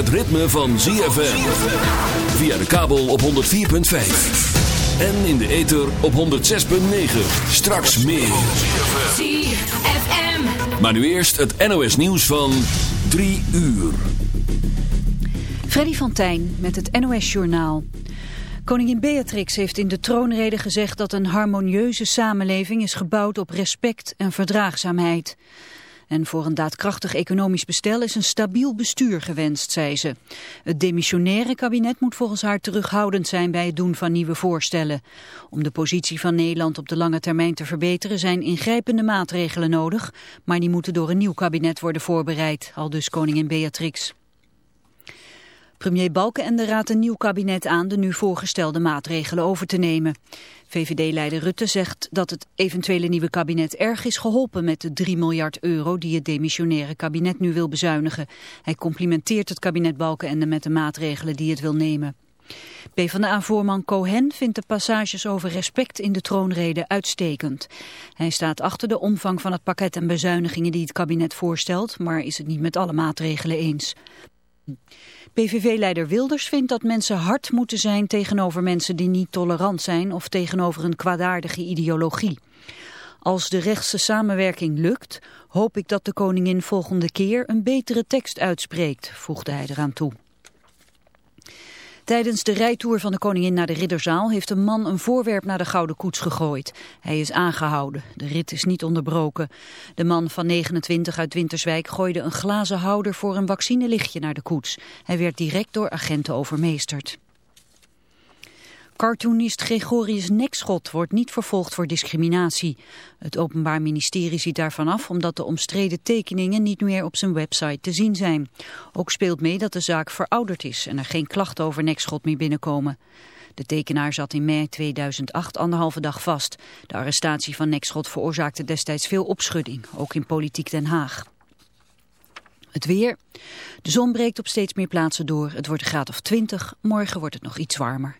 Het ritme van ZFM. Via de kabel op 104.5. En in de ether op 106.9. Straks meer. ZFM. Maar nu eerst het NOS nieuws van 3 uur. Freddy van Tijn met het NOS-journaal. Koningin Beatrix heeft in de troonrede gezegd dat een harmonieuze samenleving is gebouwd op respect en verdraagzaamheid. En voor een daadkrachtig economisch bestel is een stabiel bestuur gewenst, zei ze. Het demissionaire kabinet moet volgens haar terughoudend zijn bij het doen van nieuwe voorstellen. Om de positie van Nederland op de lange termijn te verbeteren zijn ingrijpende maatregelen nodig, maar die moeten door een nieuw kabinet worden voorbereid, al dus koningin Beatrix. Premier Balkenende raadt een nieuw kabinet aan de nu voorgestelde maatregelen over te nemen. VVD-leider Rutte zegt dat het eventuele nieuwe kabinet erg is geholpen met de 3 miljard euro die het demissionaire kabinet nu wil bezuinigen. Hij complimenteert het kabinet Balkenende met de maatregelen die het wil nemen. PvdA-voorman Cohen vindt de passages over respect in de troonrede uitstekend. Hij staat achter de omvang van het pakket en bezuinigingen die het kabinet voorstelt, maar is het niet met alle maatregelen eens. PVV-leider Wilders vindt dat mensen hard moeten zijn tegenover mensen die niet tolerant zijn of tegenover een kwaadaardige ideologie. Als de rechtse samenwerking lukt, hoop ik dat de koningin volgende keer een betere tekst uitspreekt, voegde hij eraan toe. Tijdens de rijtour van de koningin naar de Ridderzaal heeft een man een voorwerp naar de Gouden Koets gegooid. Hij is aangehouden. De rit is niet onderbroken. De man van 29 uit Winterswijk gooide een glazen houder voor een vaccinelichtje naar de koets. Hij werd direct door agenten overmeesterd. Cartoonist Gregorius Nekschot wordt niet vervolgd voor discriminatie. Het Openbaar Ministerie ziet daarvan af omdat de omstreden tekeningen niet meer op zijn website te zien zijn. Ook speelt mee dat de zaak verouderd is en er geen klachten over Nekschot meer binnenkomen. De tekenaar zat in mei 2008 anderhalve dag vast. De arrestatie van Nekschot veroorzaakte destijds veel opschudding, ook in politiek Den Haag. Het weer. De zon breekt op steeds meer plaatsen door. Het wordt een graad of 20. Morgen wordt het nog iets warmer.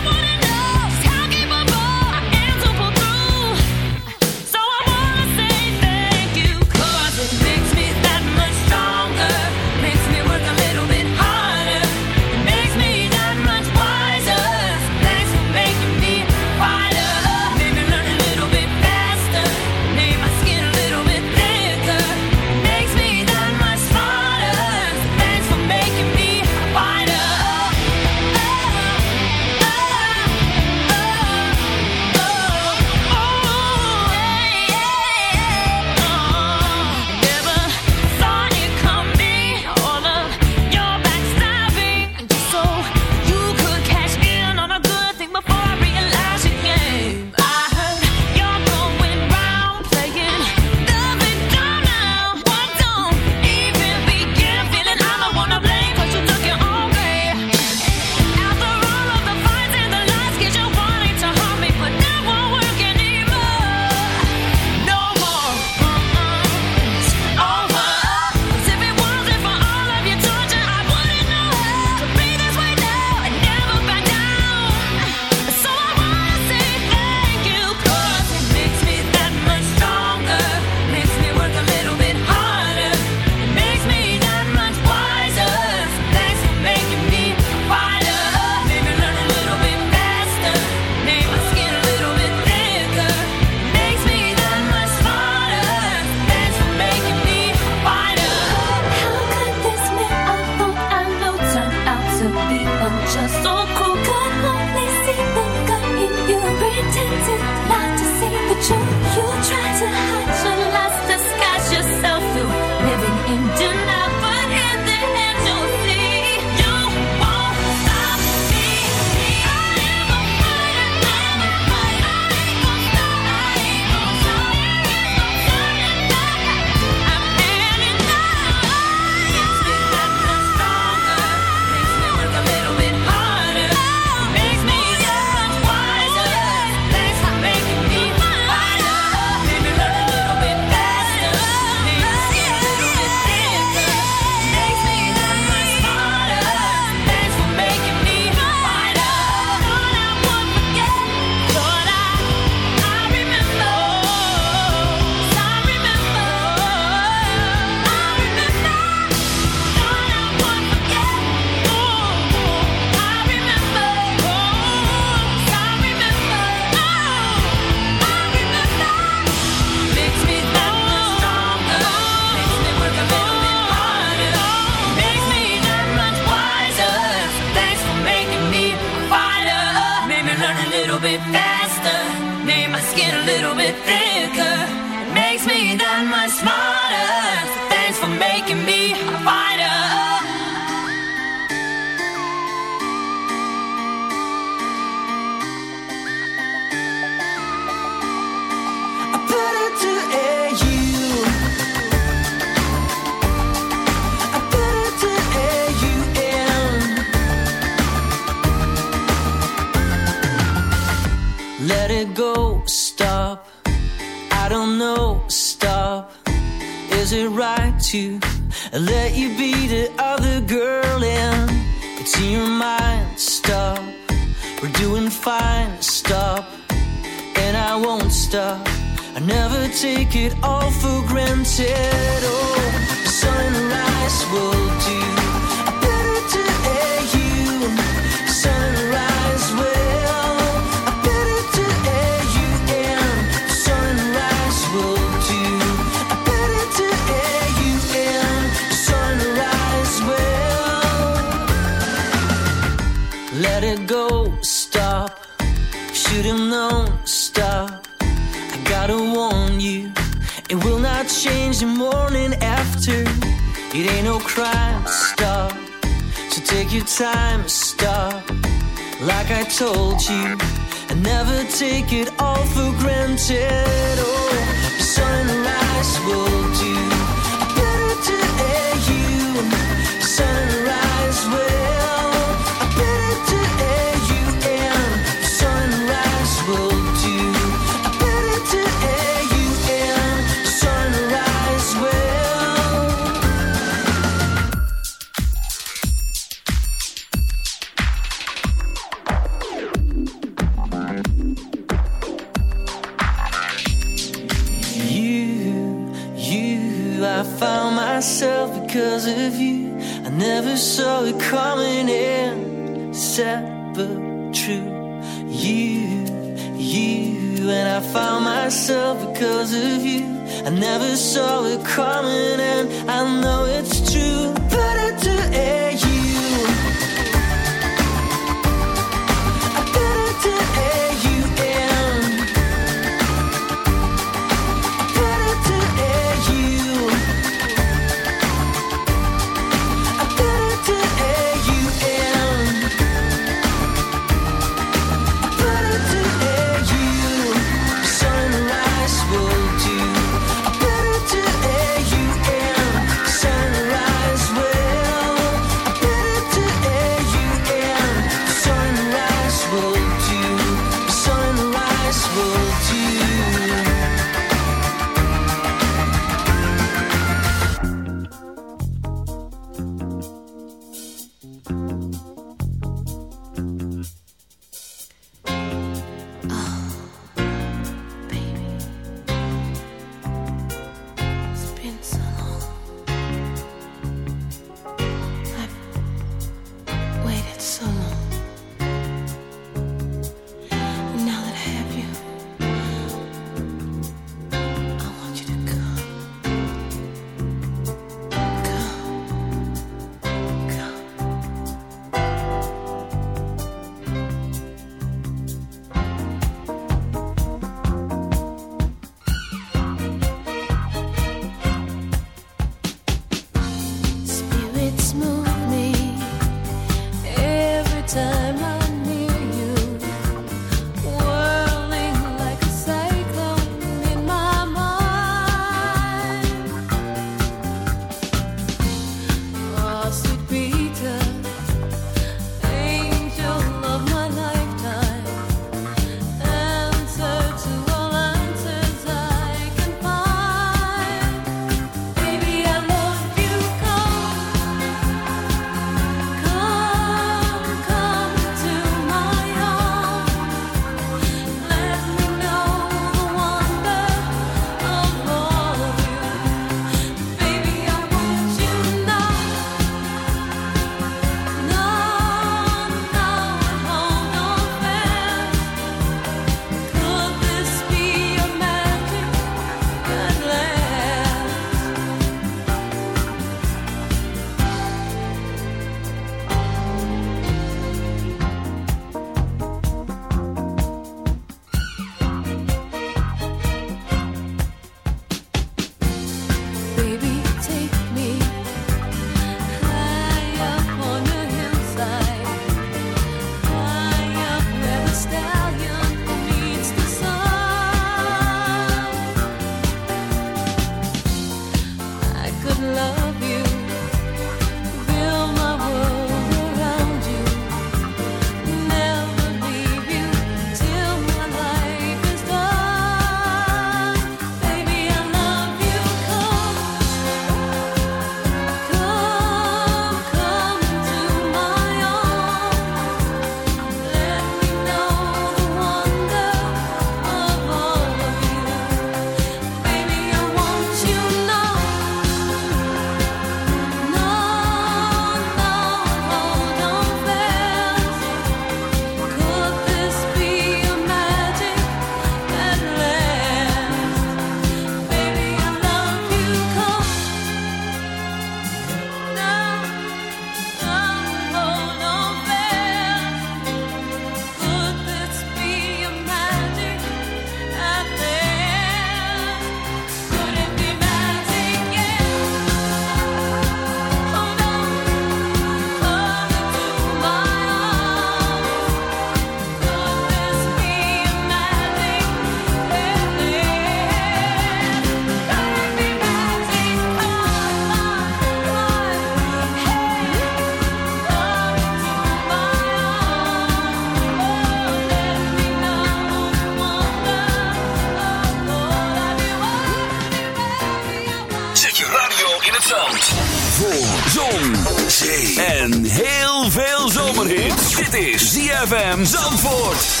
ZFM Zandvoort.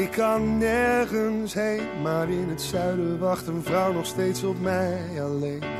Ik kan nergens heen, maar in het zuiden wacht een vrouw nog steeds op mij alleen.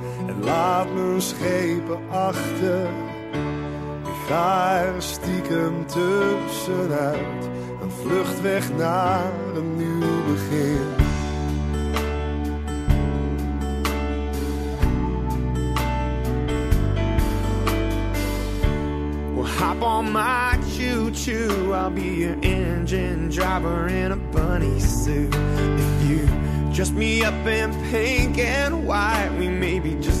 laat mijn schepen achter. Ik ga er stiekem tussenuit, een vlucht weg naar een nieuw begin. Well, hop on my choo choo. I'll be your engine driver in a bunny suit. If you dress me up in pink and white, we may be just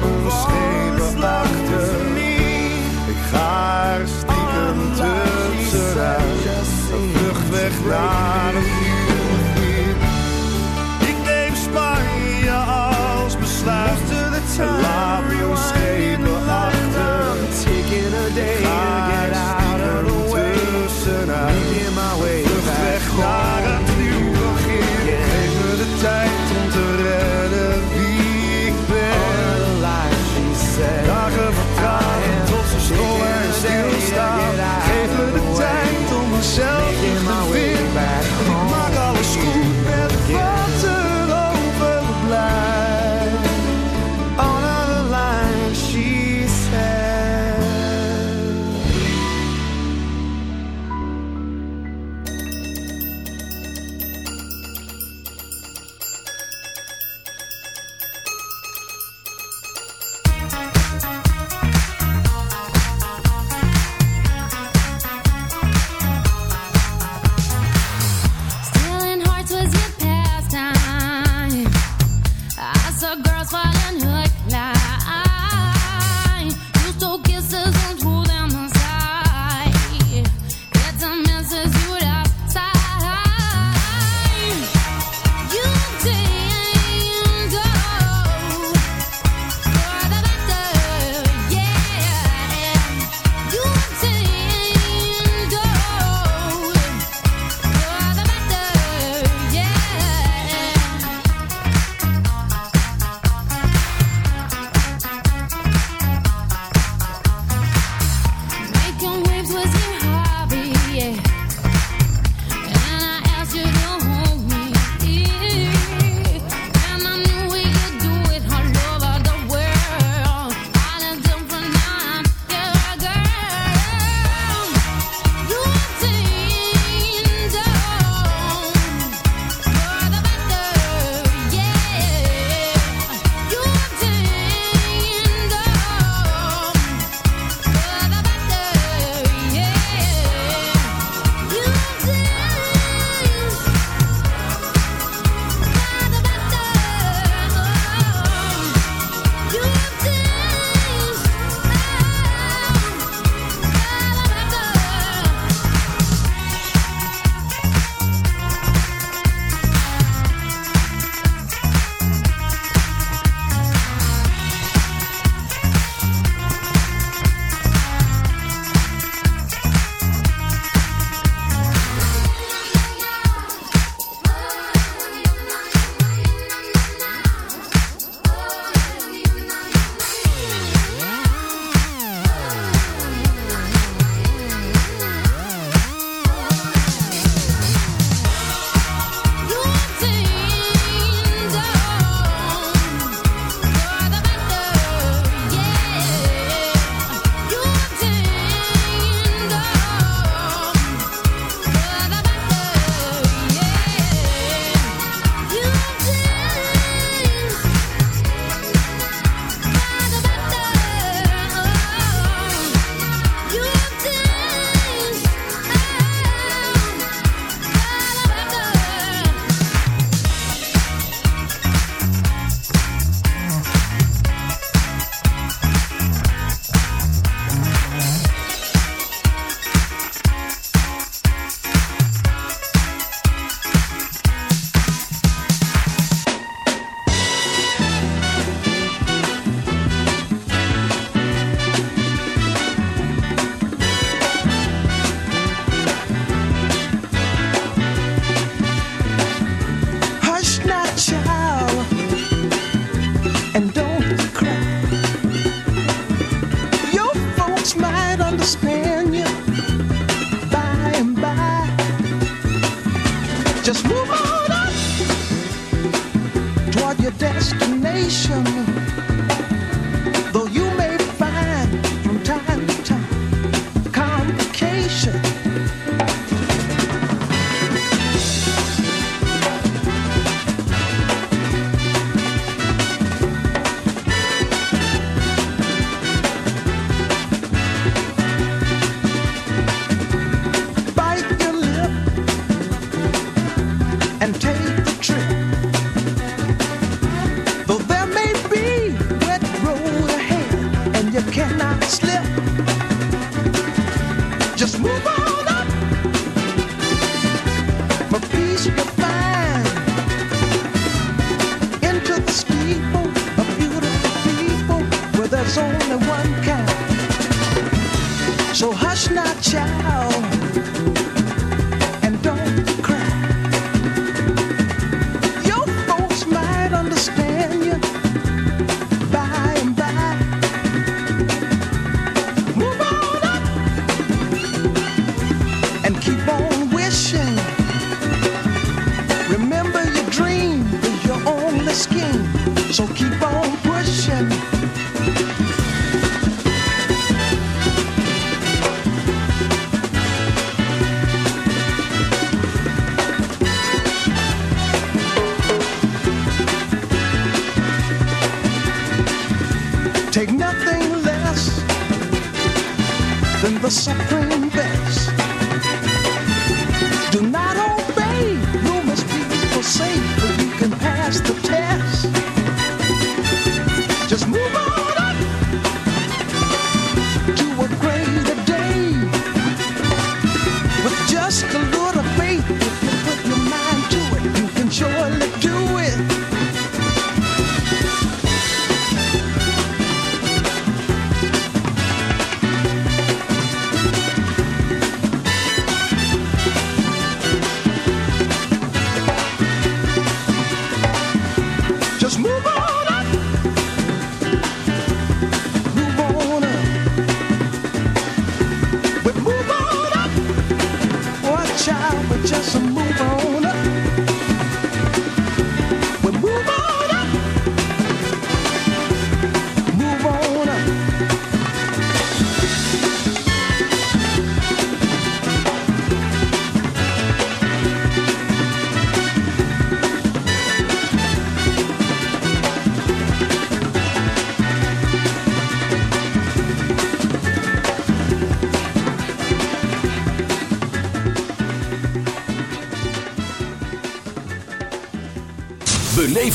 Me schepen achter. Ik ga er stiekem tussenuit. Een vlucht weg naar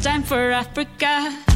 time for Africa.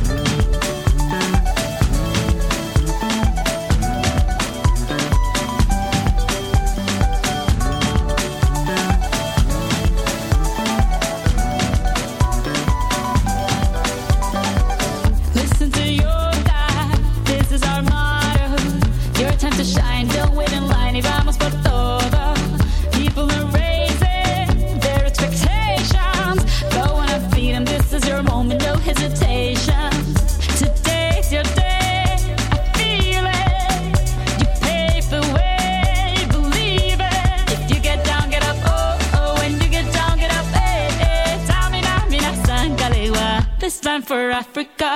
Africa.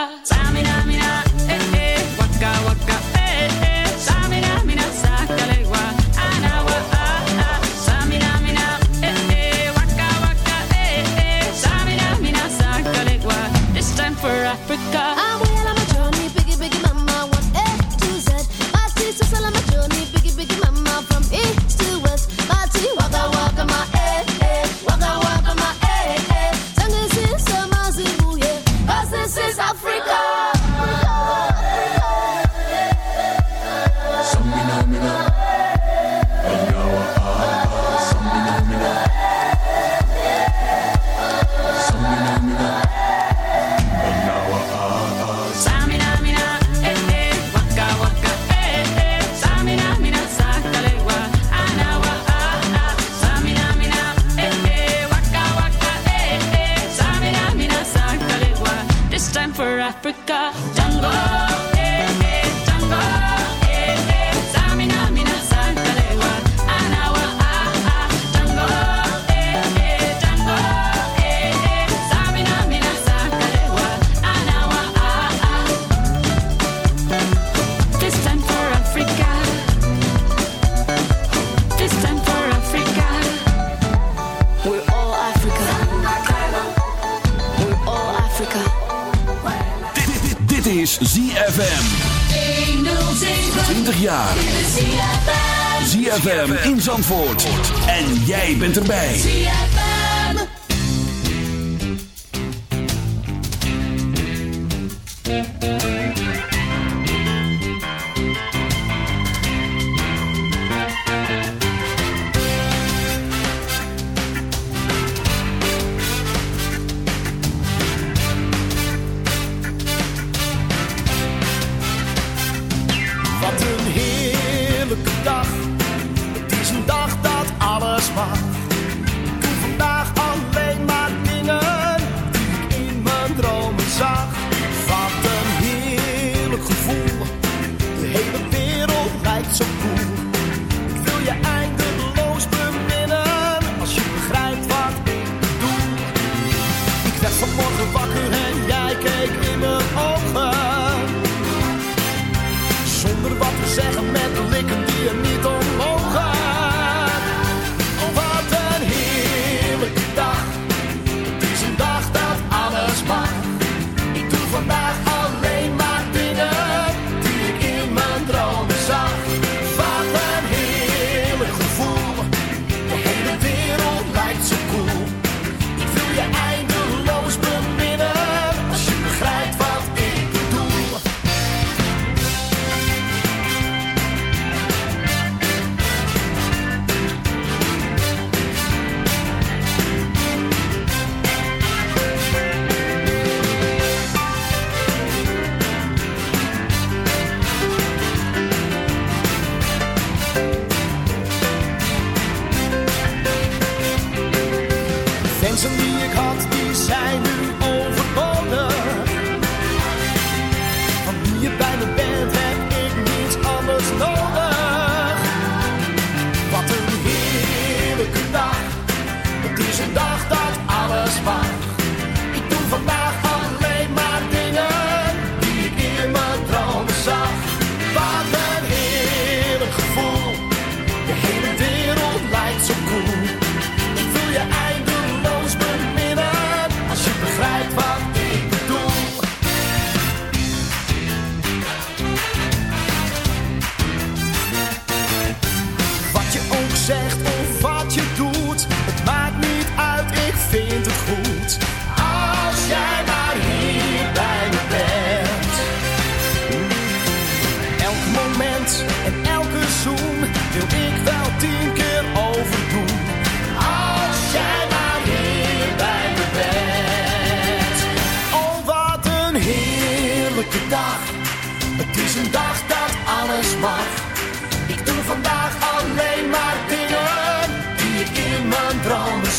En jij bent erbij.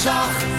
沙